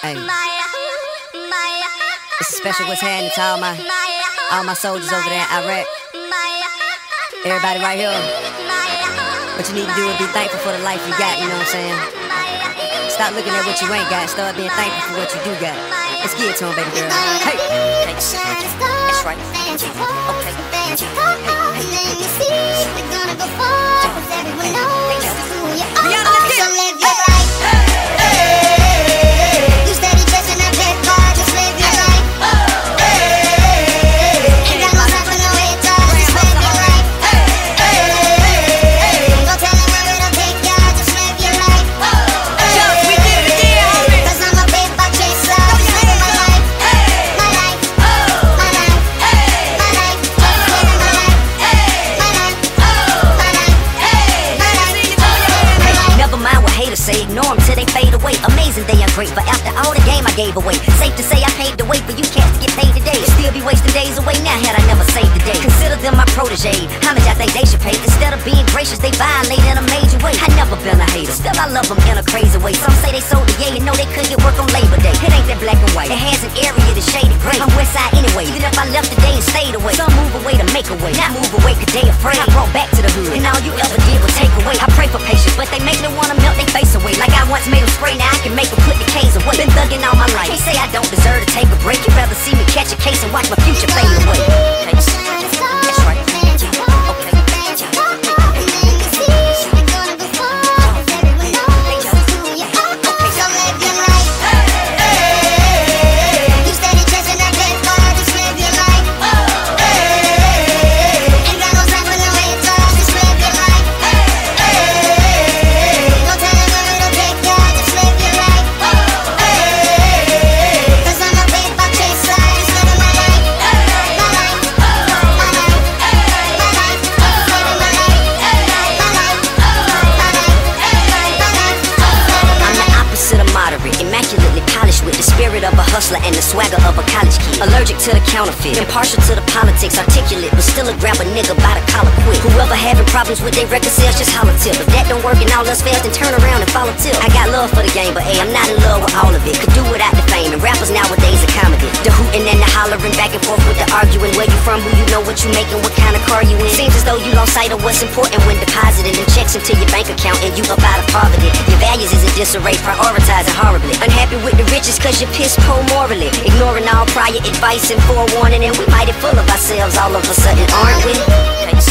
Hey. It's a special what's happening to all my all my soldiers over there in Iraq. Everybody right here. What you need to do is be thankful for the life you got, you know what I'm saying? Stop looking at what you ain't got, start being thankful for what you do got. Let's get it to him, baby girl. Hey! That's right. Okay. Haters say, ignore them till they fade away. Amazing they are great, but after all the game I gave away, safe to say I paved the way for you cats to get paid today. Still be wasting days away now had I never saved the day. Consider them my protege. How much I think they should pay? Instead of being gracious, they violate in a major way. I never been a hater, still I love them in a crazy way. Some say they sold the yeah, and know they couldn't get work on Labor Day. It ain't that black and white. It has an area that's shaded gray. I'm West Side anyway, even if I left today and stayed away. Some move away to make a way, not move away cause they afraid. I brought back to the hood, and all you ever did was take away. I pray for patience, but they make me wanna melt their face away. Like I once made them spray, now I can make them put the K's away. Been thugging all my life. Can't say I don't deserve to take a break. You'd rather see me catch a case and watch my future fade away. Hustler and the swagger of a college kid. Allergic to the counterfeit, impartial to the politics, articulate, but still a grab a nigga by the collar quick. Whoever having problems with their record sales, just holler Tip. If that don't work and all else fails, then turn around and follow Tip. I got love for the game, but hey, I'm not in love with all of it. Could do without the fame, and rappers nowadays are comedy. The hooting and the hollering, back and forth with the arguing. Where you from, who you know, what you making, what sight of what's important when depositing them checks into your bank account and you up out of poverty. Your values is in disarray, prioritizing horribly. Unhappy with the riches cause you're pissed poor morally. Ignoring all prior advice and forewarning, and we mighty full of ourselves all of a sudden, aren't we?